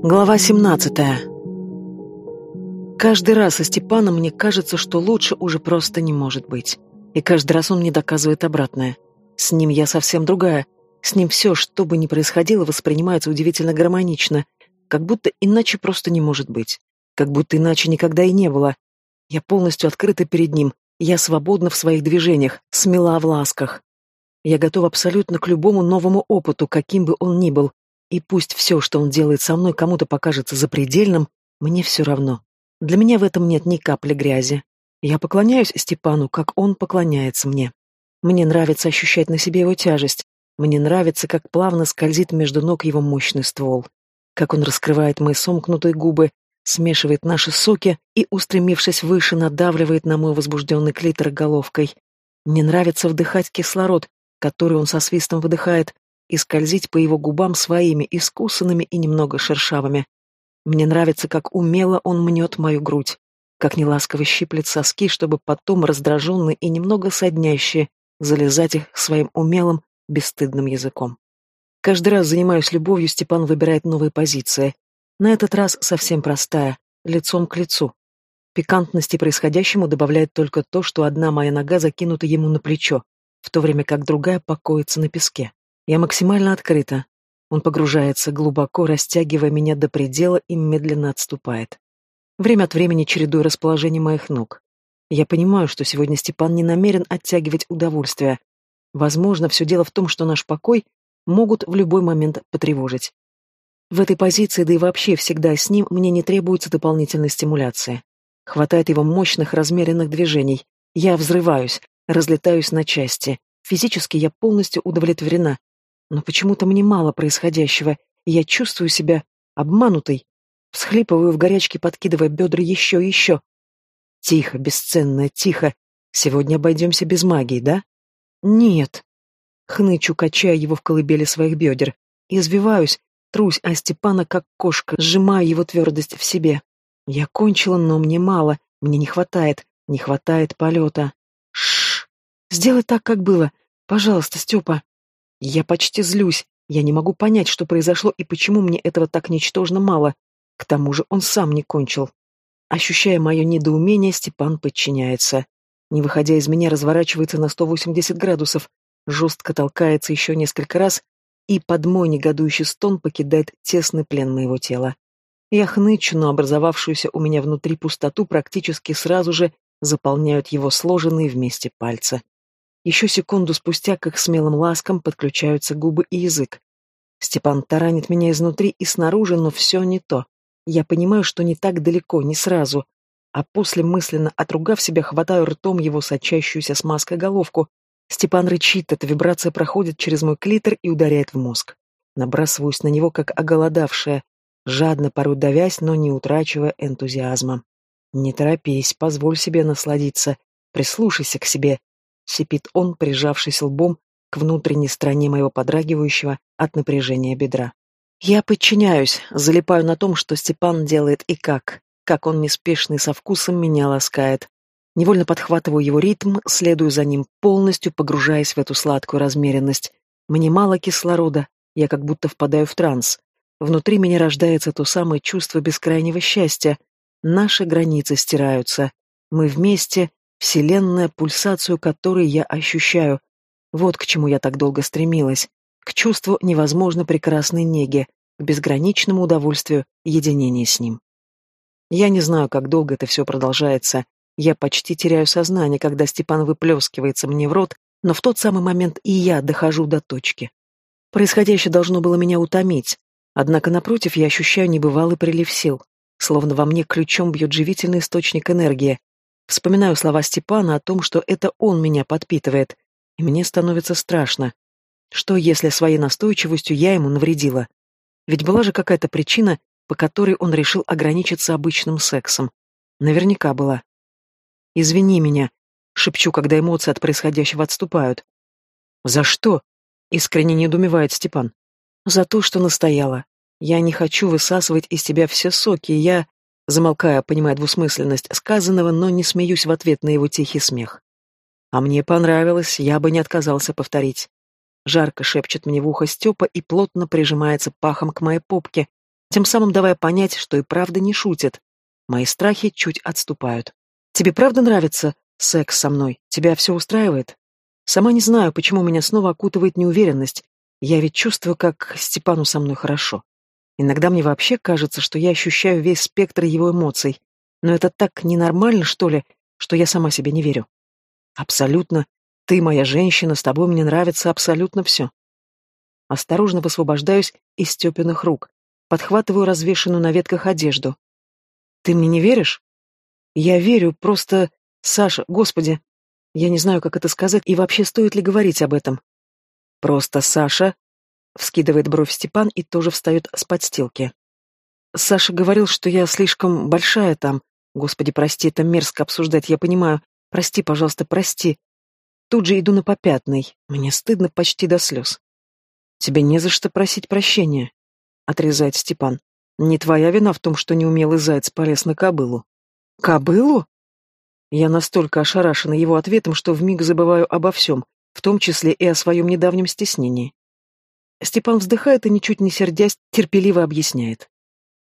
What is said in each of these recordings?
Глава 17. Каждый раз со Степаном мне кажется, что лучше уже просто не может быть. И каждый раз он мне доказывает обратное. С ним я совсем другая. С ним все, что бы ни происходило, воспринимается удивительно гармонично, как будто иначе просто не может быть. Как будто иначе никогда и не было. Я полностью открыта перед ним, я свободна в своих движениях, смела в ласках. Я готова абсолютно к любому новому опыту, каким бы он ни был, и пусть все, что он делает со мной, кому-то покажется запредельным, мне все равно. Для меня в этом нет ни капли грязи. Я поклоняюсь Степану, как он поклоняется мне. Мне нравится ощущать на себе его тяжесть. Мне нравится, как плавно скользит между ног его мощный ствол. Как он раскрывает мои сомкнутые губы, смешивает наши соки и, устремившись выше, надавливает на мой возбужденный клитор головкой. Мне нравится вдыхать кислород, который он со свистом выдыхает, и скользить по его губам своими, искусанными и немного шершавыми. Мне нравится, как умело он мнет мою грудь, как неласково щиплет соски, чтобы потом, раздраженные и немного соднящие, залезать их своим умелым, бесстыдным языком. Каждый раз занимаюсь любовью, Степан выбирает новые позиции. На этот раз совсем простая, лицом к лицу. Пикантности происходящему добавляет только то, что одна моя нога закинута ему на плечо, в то время как другая покоится на песке. Я максимально открыта. Он погружается глубоко, растягивая меня до предела и медленно отступает. Время от времени чередуя расположение моих ног. Я понимаю, что сегодня Степан не намерен оттягивать удовольствие. Возможно, все дело в том, что наш покой могут в любой момент потревожить. В этой позиции, да и вообще всегда с ним, мне не требуется дополнительной стимуляции. Хватает его мощных, размеренных движений. Я взрываюсь, разлетаюсь на части. Физически я полностью удовлетворена, но почему-то мне мало происходящего, и я чувствую себя обманутой. Всхлипываю в горячке, подкидывая бедра еще и еще. Тихо, бесценная, тихо. Сегодня обойдемся без магии, да? Нет. Хнычу, качая его в колыбели своих бедер. Извиваюсь, трусь а Степана, как кошка, сжимаю его твердость в себе. Я кончила, но мне мало, мне не хватает, не хватает полета. Шш. Сделай так, как было. Пожалуйста, Степа. Я почти злюсь. Я не могу понять, что произошло и почему мне этого так ничтожно мало. К тому же он сам не кончил. Ощущая мое недоумение, Степан подчиняется. Не выходя из меня, разворачивается на 180 градусов, жестко толкается еще несколько раз и под мой негодующий стон покидает тесный плен моего тела. Я хнычу, но образовавшуюся у меня внутри пустоту практически сразу же заполняют его сложенные вместе пальцы. Еще секунду спустя к их смелым ласкам подключаются губы и язык. Степан таранит меня изнутри и снаружи, но все не то. Я понимаю, что не так далеко, не сразу. А после, мысленно отругав себя, хватаю ртом его сочащуюся смазкой головку. Степан рычит, эта вибрация проходит через мой клитор и ударяет в мозг. Набрасываюсь на него, как оголодавшая, жадно порой давясь, но не утрачивая энтузиазма. Не торопись, позволь себе насладиться, прислушайся к себе, сипит он, прижавшись лбом к внутренней стороне моего подрагивающего от напряжения бедра. Я подчиняюсь, залипаю на том, что Степан делает и как, как он неспешно и со вкусом меня ласкает. Невольно подхватываю его ритм, следую за ним, полностью погружаясь в эту сладкую размеренность. Мне мало кислорода, я как будто впадаю в транс. Внутри меня рождается то самое чувство бескрайнего счастья. Наши границы стираются. Мы вместе, Вселенная, пульсацию которой я ощущаю. Вот к чему я так долго стремилась. К чувству невозможно прекрасной неги, к безграничному удовольствию единения с ним. Я не знаю, как долго это все продолжается. Я почти теряю сознание, когда Степан выплескивается мне в рот, но в тот самый момент и я дохожу до точки. Происходящее должно было меня утомить, однако напротив я ощущаю небывалый прилив сил, словно во мне ключом бьет живительный источник энергии, Вспоминаю слова Степана о том, что это он меня подпитывает, и мне становится страшно. Что, если своей настойчивостью я ему навредила? Ведь была же какая-то причина, по которой он решил ограничиться обычным сексом. Наверняка была. «Извини меня», — шепчу, когда эмоции от происходящего отступают. «За что?» — искренне недоумевает Степан. «За то, что настояла. Я не хочу высасывать из тебя все соки, я...» Замолкая, понимая двусмысленность сказанного, но не смеюсь в ответ на его тихий смех. А мне понравилось, я бы не отказался повторить. Жарко шепчет мне в ухо Степа и плотно прижимается пахом к моей попке, тем самым давая понять, что и правда не шутит. Мои страхи чуть отступают. «Тебе правда нравится секс со мной? Тебя все устраивает?» Сама не знаю, почему меня снова окутывает неуверенность. Я ведь чувствую, как Степану со мной хорошо. Иногда мне вообще кажется, что я ощущаю весь спектр его эмоций. Но это так ненормально, что ли, что я сама себе не верю. Абсолютно. Ты моя женщина, с тобой мне нравится абсолютно все. Осторожно высвобождаюсь из Степиных рук. Подхватываю развешенную на ветках одежду. Ты мне не веришь? Я верю, просто... Саша, господи, я не знаю, как это сказать, и вообще стоит ли говорить об этом. Просто Саша... Вскидывает бровь Степан и тоже встает с подстилки. Саша говорил, что я слишком большая там. Господи, прости, это мерзко обсуждать, я понимаю. Прости, пожалуйста, прости. Тут же иду на попятный. Мне стыдно почти до слез. Тебе не за что просить прощения, отрезает Степан. Не твоя вина в том, что неумелый заяц полез на кобылу. Кобылу? Я настолько ошарашена его ответом, что вмиг забываю обо всем, в том числе и о своем недавнем стеснении. Степан вздыхает и, ничуть не сердясь, терпеливо объясняет.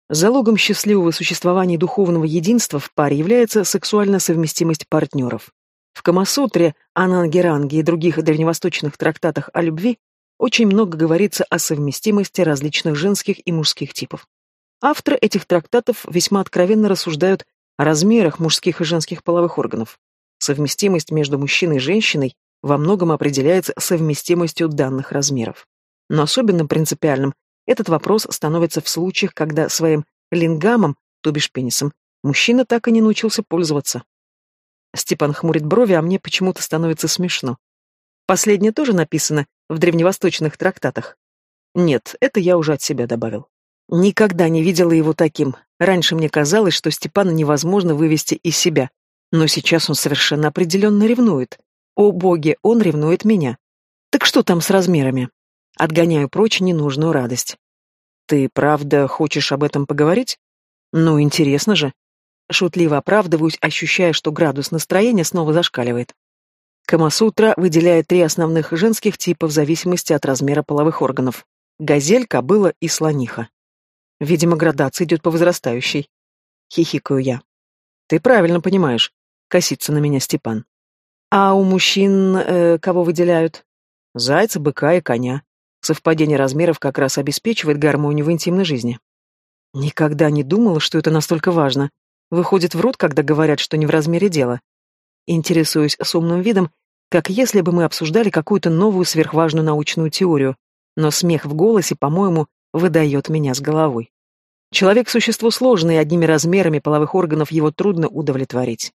Залогом счастливого существования духовного единства в паре является сексуальная совместимость партнеров. В Камасутре, Анангеранге и других древневосточных трактатах о любви очень много говорится о совместимости различных женских и мужских типов. Авторы этих трактатов весьма откровенно рассуждают о размерах мужских и женских половых органов. Совместимость между мужчиной и женщиной во многом определяется совместимостью данных размеров. Но особенно принципиальным этот вопрос становится в случаях, когда своим лингамом, то бишь пенисом, мужчина так и не научился пользоваться. Степан хмурит брови, а мне почему-то становится смешно. Последнее тоже написано в древневосточных трактатах. Нет, это я уже от себя добавил. Никогда не видела его таким. Раньше мне казалось, что Степана невозможно вывести из себя. Но сейчас он совершенно определенно ревнует. О боги, он ревнует меня. Так что там с размерами? Отгоняю прочь ненужную радость. Ты правда хочешь об этом поговорить? Ну, интересно же. Шутливо оправдываюсь, ощущая, что градус настроения снова зашкаливает. Камасутра выделяет три основных женских типа в зависимости от размера половых органов. Газель, кобыла и слониха. Видимо, градация идет по возрастающей. Хихикаю я. Ты правильно понимаешь. Косится на меня Степан. А у мужчин э, кого выделяют? Зайца, быка и коня. Совпадение размеров как раз обеспечивает гармонию в интимной жизни. Никогда не думала, что это настолько важно. Выходит в рот, когда говорят, что не в размере дело. Интересуюсь с умным видом, как если бы мы обсуждали какую-то новую сверхважную научную теорию, но смех в голосе, по-моему, выдает меня с головой. Человек – существо сложное, и одними размерами половых органов его трудно удовлетворить.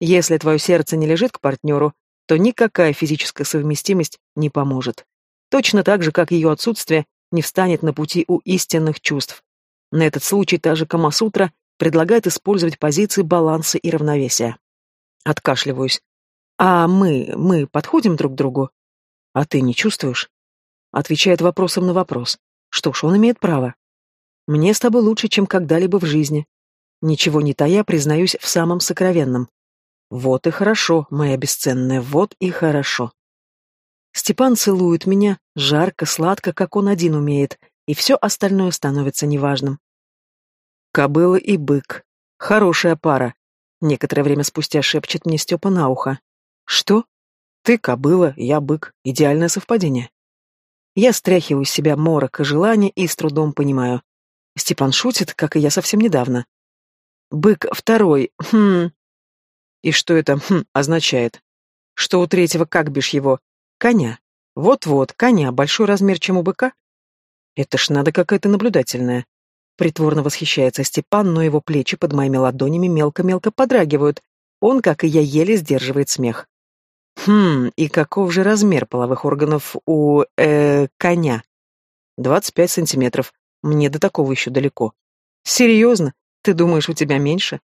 Если твое сердце не лежит к партнеру, то никакая физическая совместимость не поможет точно так же, как ее отсутствие не встанет на пути у истинных чувств. На этот случай та же Камасутра предлагает использовать позиции баланса и равновесия. Откашливаюсь. А мы, мы подходим друг к другу? А ты не чувствуешь? Отвечает вопросом на вопрос. Что ж, он имеет право. Мне с тобой лучше, чем когда-либо в жизни. Ничего не тая, признаюсь в самом сокровенном. Вот и хорошо, моя бесценная, вот и хорошо. Степан целует меня, жарко, сладко, как он один умеет, и все остальное становится неважным. Кобыла и бык. Хорошая пара. Некоторое время спустя шепчет мне Степа на ухо. Что? Ты кобыла, я бык. Идеальное совпадение. Я стряхиваю с себя морок и желание и с трудом понимаю. Степан шутит, как и я совсем недавно. Бык второй. Хм. И что это хм означает? Что у третьего, как бишь его, Коня. Вот-вот, коня, большой размер, чем у быка. Это ж надо какая-то наблюдательная. Притворно восхищается Степан, но его плечи под моими ладонями мелко-мелко подрагивают. Он, как и я, еле сдерживает смех. Хм, и каков же размер половых органов у, э, коня? Двадцать пять сантиметров. Мне до такого еще далеко. Серьезно? Ты думаешь, у тебя меньше?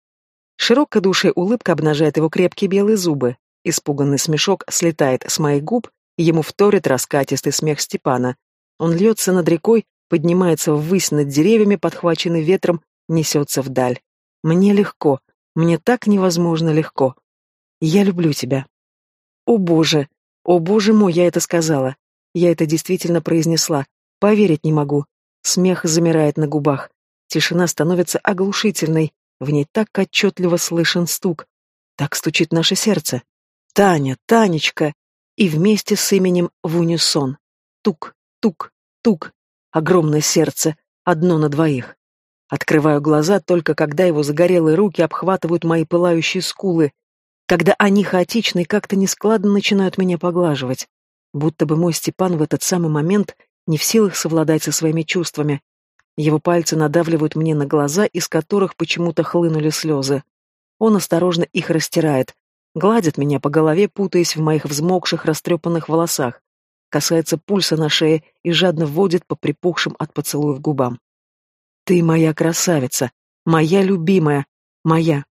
Широкая улыбка обнажает его крепкие белые зубы. Испуганный смешок слетает с моих губ, Ему вторит раскатистый смех Степана. Он льется над рекой, поднимается ввысь над деревьями, подхваченный ветром, несется вдаль. Мне легко, мне так невозможно легко. Я люблю тебя. О боже, о боже мой, я это сказала. Я это действительно произнесла. Поверить не могу. Смех замирает на губах. Тишина становится оглушительной, в ней так отчетливо слышен стук. Так стучит наше сердце. Таня, Танечка! И вместе с именем в унисон. Тук, тук, тук. Огромное сердце, одно на двоих. Открываю глаза только когда его загорелые руки обхватывают мои пылающие скулы, когда они хаотично и как-то нескладно начинают меня поглаживать. Будто бы мой Степан в этот самый момент не в силах совладать со своими чувствами. Его пальцы надавливают мне на глаза, из которых почему-то хлынули слезы. Он осторожно их растирает, гладит меня по голове, путаясь в моих взмокших, растрепанных волосах, касается пульса на шее и жадно вводит по припухшим от поцелуев губам. «Ты моя красавица, моя любимая, моя».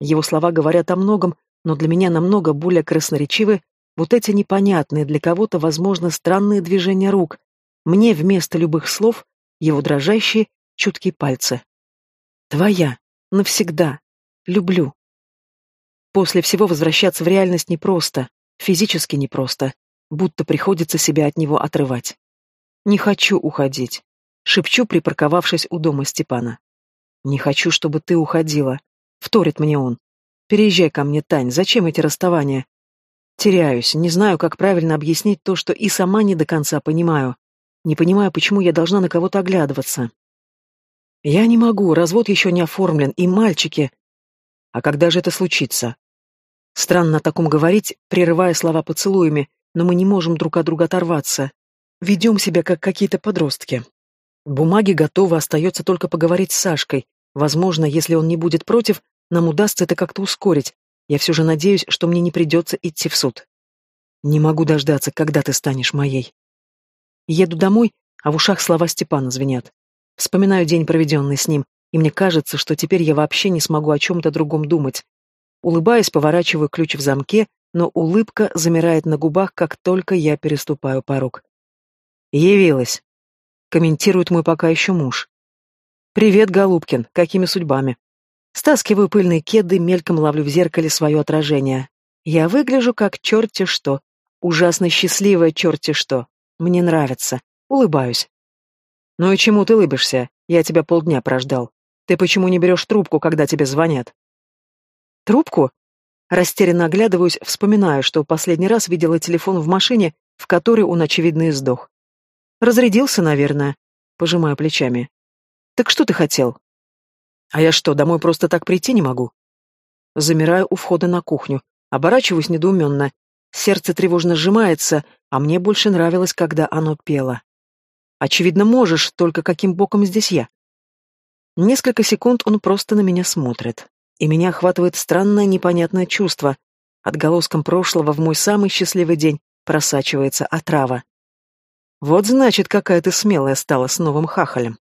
Его слова говорят о многом, но для меня намного более красноречивы вот эти непонятные, для кого-то, возможно, странные движения рук. Мне вместо любых слов его дрожащие, чуткие пальцы. Твоя. Навсегда. Люблю. После всего возвращаться в реальность непросто, физически непросто, будто приходится себя от него отрывать. Не хочу уходить. Шепчу, припарковавшись у дома Степана. Не хочу, чтобы ты уходила. Вторит мне он. Переезжай ко мне, Тань, зачем эти расставания? Теряюсь, не знаю, как правильно объяснить то, что и сама не до конца понимаю. Не понимаю, почему я должна на кого-то оглядываться. Я не могу, развод еще не оформлен, и мальчики... А когда же это случится? Странно о таком говорить, прерывая слова поцелуями, но мы не можем друг от друга оторваться. Ведем себя, как какие-то подростки. Бумаги готовы, остается только поговорить с Сашкой. Возможно, если он не будет против, нам удастся это как-то ускорить, я все же надеюсь, что мне не придется идти в суд. Не могу дождаться, когда ты станешь моей. Еду домой, а в ушах слова Степана звенят. Вспоминаю день, проведенный с ним, и мне кажется, что теперь я вообще не смогу о чем-то другом думать. Улыбаясь, поворачиваю ключ в замке, но улыбка замирает на губах, как только я переступаю порог. «Явилась», — комментирует мой пока еще муж. «Привет, Голубкин, какими судьбами?» Стаскиваю пыльные кеды, мельком ловлю в зеркале свое отражение. Я выгляжу как черти что. Ужасно счастливая черти что. Мне нравится. Улыбаюсь. «Ну и чему ты улыбишься? Я тебя полдня прождал. Ты почему не берешь трубку, когда тебе звонят?» «Трубку?» Растерянно оглядываюсь, вспоминаю, что последний раз видела телефон в машине, в которой он, очевидно, и сдох. «Разрядился, наверное», — пожимаю плечами. «Так что ты хотел?» А я что, домой просто так прийти не могу? Замираю у входа на кухню, оборачиваюсь недоуменно. Сердце тревожно сжимается, а мне больше нравилось, когда оно пело. Очевидно, можешь, только каким боком здесь я? Несколько секунд он просто на меня смотрит, и меня охватывает странное непонятное чувство. Отголоском прошлого в мой самый счастливый день просачивается отрава. Вот значит, какая ты смелая стала с новым хахалем.